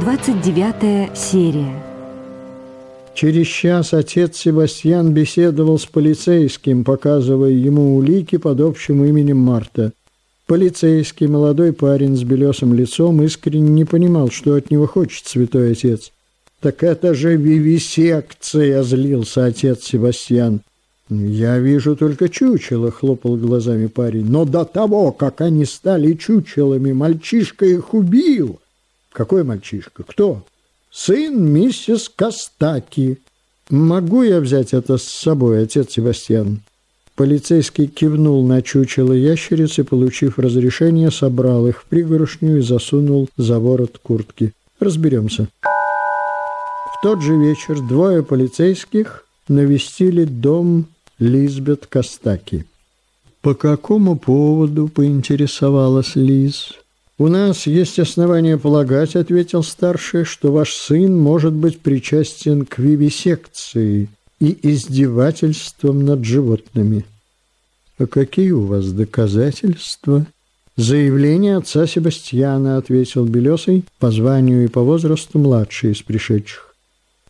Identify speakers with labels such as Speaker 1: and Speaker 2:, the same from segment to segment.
Speaker 1: 29 серия.
Speaker 2: Через час отец Себастьян беседовал с полицейским, показывая ему улики под общим именем Марта. Полицейский, молодой парень с белесым лицом, искренне не понимал, что от него хочет святой отец. «Так это же вивисекция!» – злился отец Себастьян. «Я вижу только чучело», — хлопал глазами парень. «Но до того, как они стали чучелами, мальчишка их убил». «Какой мальчишка? Кто?» «Сын миссис Костаки». «Могу я взять это с собой, отец Себастьян?» Полицейский кивнул на чучело ящерицы, получив разрешение, собрал их в пригоршню и засунул за ворот куртки. «Разберемся». В тот же вечер двое полицейских навестили дом Лизбет Костаки. «По какому поводу?» – поинтересовалась Лиз. «У нас есть основания полагать, — ответил старший, — что ваш сын может быть причастен к вивисекции и издевательствам над животными». «А какие у вас доказательства?» «Заявление отца Себастьяна», — ответил Белесый, по званию и по возрасту младший из пришедших.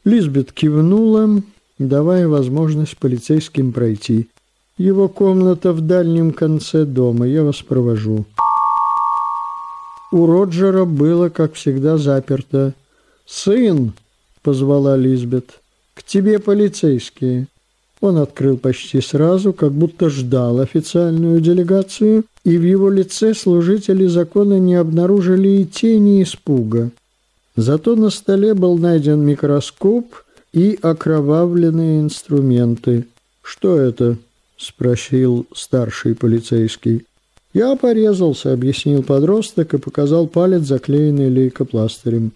Speaker 2: Лизбет кивнула давая возможность полицейским пройти. Его комната в дальнем конце дома, я вас провожу. У Роджера было, как всегда, заперто. «Сын!» — позвала Лизбет. «К тебе полицейские». Он открыл почти сразу, как будто ждал официальную делегацию, и в его лице служители закона не обнаружили и тени испуга. Зато на столе был найден микроскоп — и окровавленные инструменты. «Что это?» – спросил старший полицейский. «Я порезался», – объяснил подросток и показал палец, заклеенный лейкопластырем.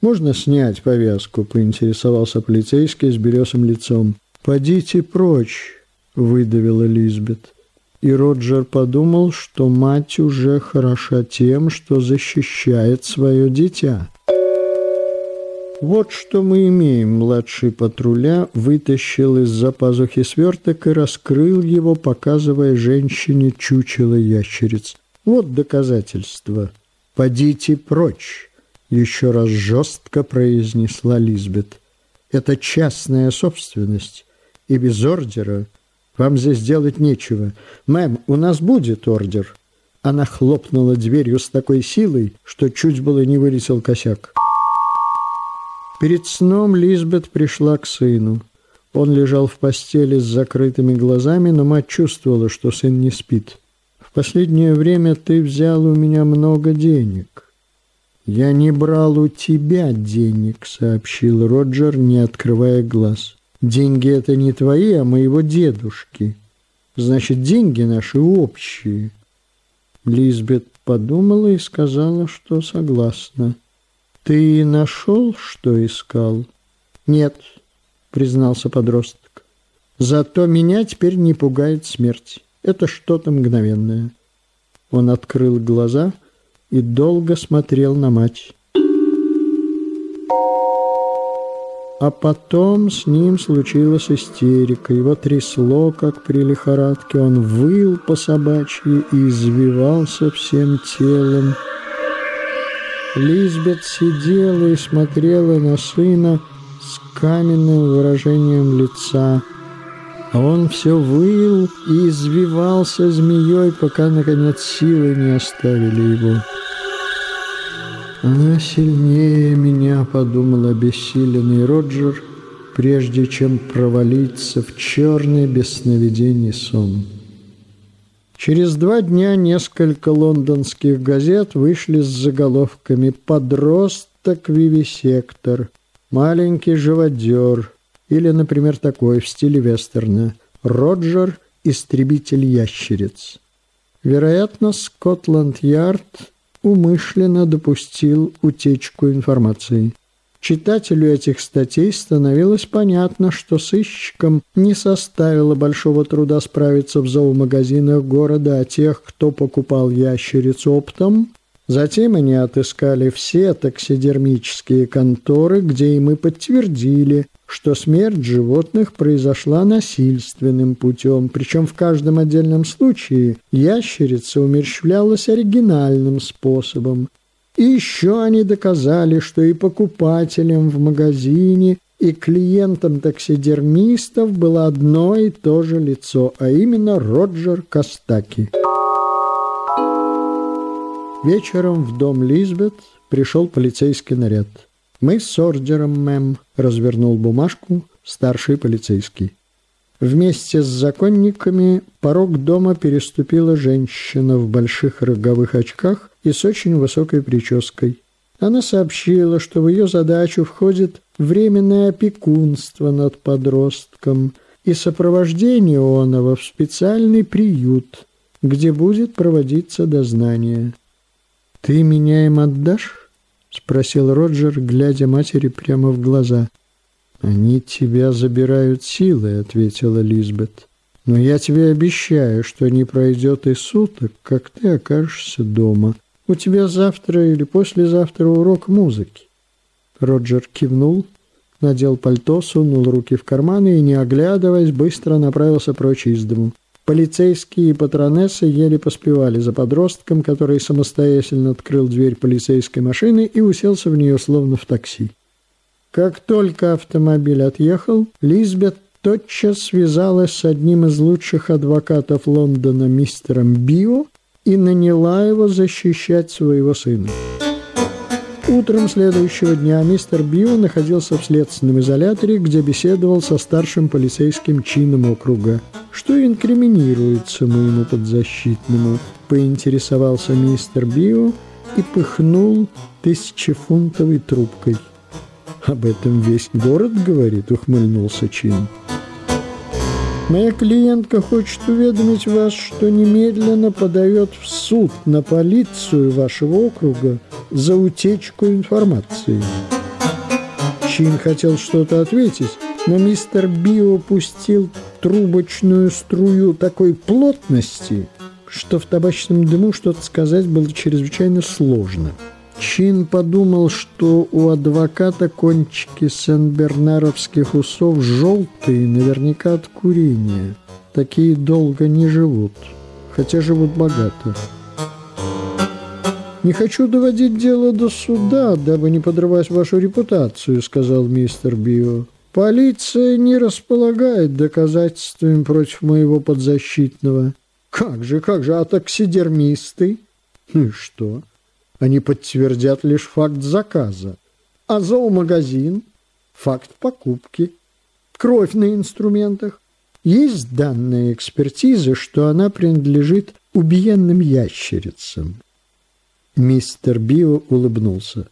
Speaker 2: «Можно снять повязку?» – поинтересовался полицейский с белесым лицом. «Подите прочь», – выдавила Лизбет. И Роджер подумал, что мать уже хороша тем, что защищает свое дитя. «Вот что мы имеем», — младший патруля вытащил из-за пазухи сверток и раскрыл его, показывая женщине чучело ящериц. «Вот доказательство. Подите прочь», — еще раз жестко произнесла Лизбет. «Это частная собственность, и без ордера вам здесь делать нечего. Мэм, у нас будет ордер». Она хлопнула дверью с такой силой, что чуть было не вылетел косяк. Перед сном Лизбет пришла к сыну. Он лежал в постели с закрытыми глазами, но мать чувствовала, что сын не спит. «В последнее время ты взял у меня много денег». «Я не брал у тебя денег», — сообщил Роджер, не открывая глаз. «Деньги — это не твои, а моего дедушки. Значит, деньги наши общие». Лизбет подумала и сказала, что согласна. «Ты нашел, что искал?» «Нет», — признался подросток. «Зато меня теперь не пугает смерть. Это что-то мгновенное». Он открыл глаза и долго смотрел на мать. А потом с ним случилась истерика. Его трясло, как при лихорадке. Он выл по собачьи и извивался всем телом. Лизбет сидела и смотрела на сына с каменным выражением лица, он все выл и извивался змеей, пока, наконец, силы не оставили его. «Она сильнее меня», — подумал обессиленный Роджер, прежде чем провалиться в черный без сновидений сон. Через два дня несколько лондонских газет вышли с заголовками «Подросток вивисектор», «Маленький живодер» или, например, такой в стиле вестерна «Роджер – истребитель ящериц». Вероятно, Скотланд-Ярд умышленно допустил утечку информации. Читателю этих статей становилось понятно, что сыщикам не составило большого труда справиться в зоомагазинах города о тех, кто покупал ящериц оптом. Затем они отыскали все таксидермические конторы, где им и подтвердили, что смерть животных произошла насильственным путем, причем в каждом отдельном случае ящерица умерщвлялась оригинальным способом, И еще они доказали, что и покупателям в магазине, и клиентам таксидермистов было одно и то же лицо, а именно Роджер Костаки. Вечером в дом Лизбет пришел полицейский наряд. «Мы с ордером, мэм», — развернул бумажку старший полицейский. Вместе с законниками порог дома переступила женщина в больших роговых очках и с очень высокой прической. Она сообщила, что в ее задачу входит временное опекунство над подростком и сопровождение оного в специальный приют, где будет проводиться дознание. «Ты меня им отдашь?» — спросил Роджер, глядя матери прямо в глаза. «Они тебя забирают силой», — ответила Лизбет. «Но я тебе обещаю, что не пройдет и суток, как ты окажешься дома. У тебя завтра или послезавтра урок музыки». Роджер кивнул, надел пальто, сунул руки в карманы и, не оглядываясь, быстро направился прочь из дому. Полицейские и патронессы еле поспевали за подростком, который самостоятельно открыл дверь полицейской машины и уселся в нее словно в такси. Как только автомобиль отъехал, Лизбет тотчас связалась с одним из лучших адвокатов Лондона, мистером Био, и наняла его защищать своего сына. Утром следующего дня мистер Био находился в следственном изоляторе, где беседовал со старшим полицейским чином округа. Что инкриминируется моему подзащитному? Поинтересовался мистер Био и пыхнул тысячефунтовой трубкой. Об этом весь город говорит, ухмыльнулся Чин. Моя клиентка хочет уведомить вас, что немедленно подает в суд на полицию вашего округа за утечку информации. Чин хотел что-то ответить, но мистер Био пустил трубочную струю такой плотности, что в табачном дыму что-то сказать было чрезвычайно сложно. Чин подумал, что у адвоката кончики сен-бернаровских усов желтые, наверняка от курения. Такие долго не живут, хотя живут богато. «Не хочу доводить дело до суда, дабы не подрывать вашу репутацию», — сказал мистер Био. «Полиция не располагает доказательствами против моего подзащитного». «Как же, как же, а таксидермисты?» «Ну и что?» Они подтвердят лишь факт заказа. А зоомагазин – факт покупки. Кровь на инструментах. Есть данные экспертизы, что она принадлежит убиенным ящерицам. Мистер Био улыбнулся.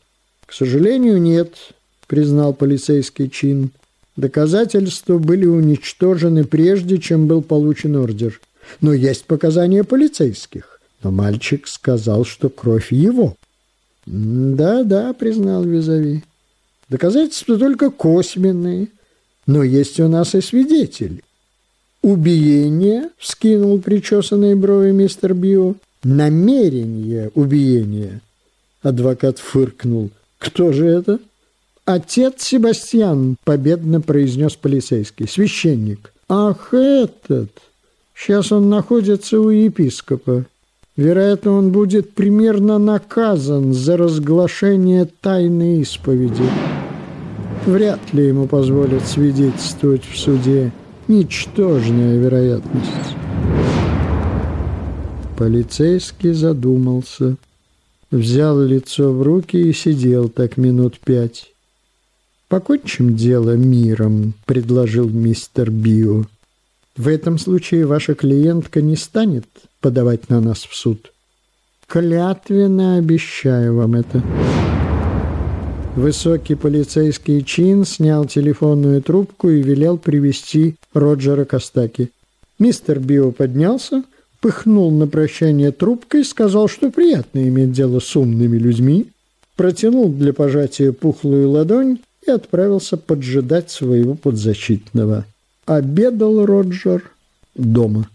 Speaker 2: «К сожалению, нет», — признал полицейский чин. «Доказательства были уничтожены прежде, чем был получен ордер. Но есть показания полицейских но мальчик сказал, что кровь его. «Да, да», — признал Визави. «Доказательства только косвенные, но есть у нас и свидетель». «Убиение?» — вскинул причесанные брови мистер Био. «Намерение убиения». Адвокат фыркнул. «Кто же это?» «Отец Себастьян», — победно произнес полицейский. «Священник». «Ах, этот! Сейчас он находится у епископа. Вероятно, он будет примерно наказан за разглашение тайной исповеди. Вряд ли ему позволят свидетельствовать в суде. Ничтожная вероятность. Полицейский задумался, взял лицо в руки и сидел так минут пять. «Покончим дело миром», — предложил мистер Био. «В этом случае ваша клиентка не станет подавать на нас в суд. Клятвенно обещаю вам это. Высокий полицейский чин снял телефонную трубку и велел привести Роджера Костаки. Мистер Био поднялся, пыхнул на прощание трубкой, сказал, что приятно иметь дело с умными людьми, протянул для пожатия пухлую ладонь и отправился поджидать своего подзащитного. Обедал Роджер дома.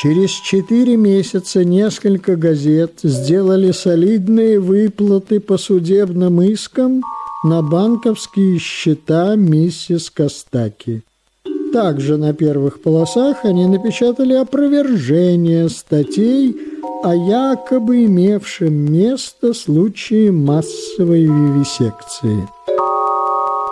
Speaker 2: Через четыре месяца несколько газет сделали солидные выплаты по судебным искам на банковские счета миссис Костаки. Также на первых полосах они напечатали опровержение статей о якобы имевшем место случае массовой вивисекции.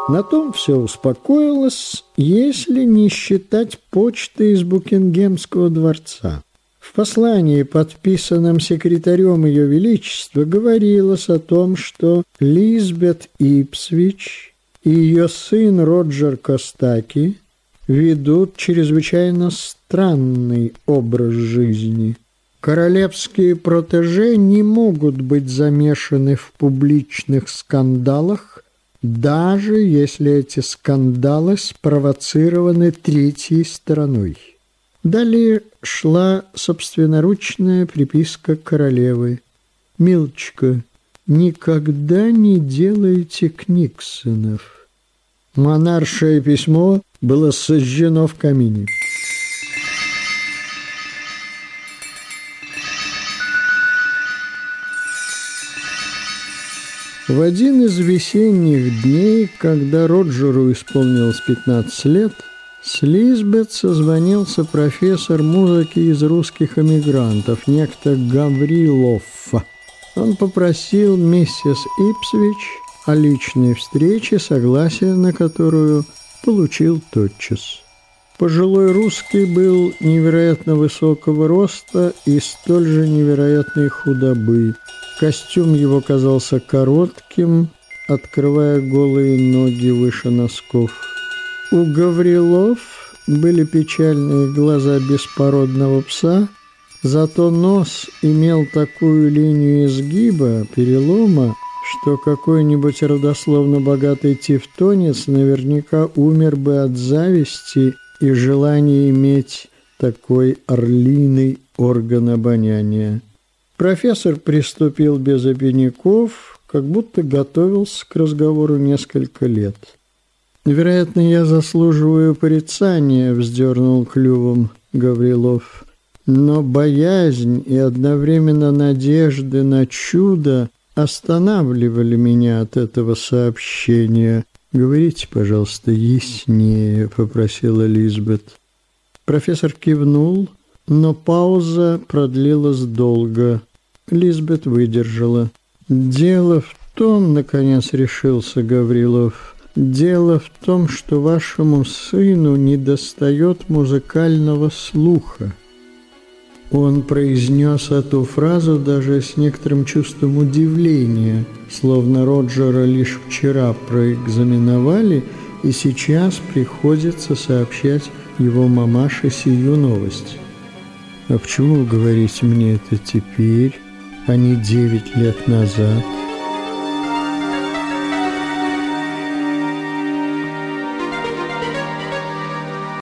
Speaker 2: На том все успокоилось, если не считать почты из Букингемского дворца. В послании, подписанном секретарем Ее Величества, говорилось о том, что Лизбет Ипсвич и ее сын Роджер Костаки ведут чрезвычайно странный образ жизни. Королевские протеже не могут быть замешаны в публичных скандалах, даже если эти скандалы спровоцированы третьей стороной. Далее шла собственноручная приписка королевы. «Милочка, никогда не делайте книгсонов». Монаршее письмо было сожжено в камине. В один из весенних дней, когда Роджеру исполнилось 15 лет, с Лизбет созвонился профессор музыки из русских эмигрантов, некто Гаврилов. Он попросил миссис Ипсвич о личной встрече, согласие на которую получил тотчас. Пожилой русский был невероятно высокого роста и столь же невероятной худобы. Костюм его казался коротким, открывая голые ноги выше носков. У Гаврилов были печальные глаза беспородного пса, зато нос имел такую линию изгиба, перелома, что какой-нибудь родословно богатый тевтонец наверняка умер бы от зависти и желания иметь такой орлиный орган обоняния. Профессор приступил без обиняков, как будто готовился к разговору несколько лет. «Вероятно, я заслуживаю порицания», — вздернул клювом Гаврилов. «Но боязнь и одновременно надежды на чудо останавливали меня от этого сообщения. Говорите, пожалуйста, яснее», — попросила Лизбет. Профессор кивнул, но пауза продлилась долго. Лизбет выдержала. «Дело в том, — наконец решился Гаврилов, — дело в том, что вашему сыну недостает музыкального слуха». Он произнес эту фразу даже с некоторым чувством удивления, словно Роджера лишь вчера проэкзаменовали, и сейчас приходится сообщать его мамаше сию новость. «А почему вы говорите мне это теперь?» А не девять лет назад.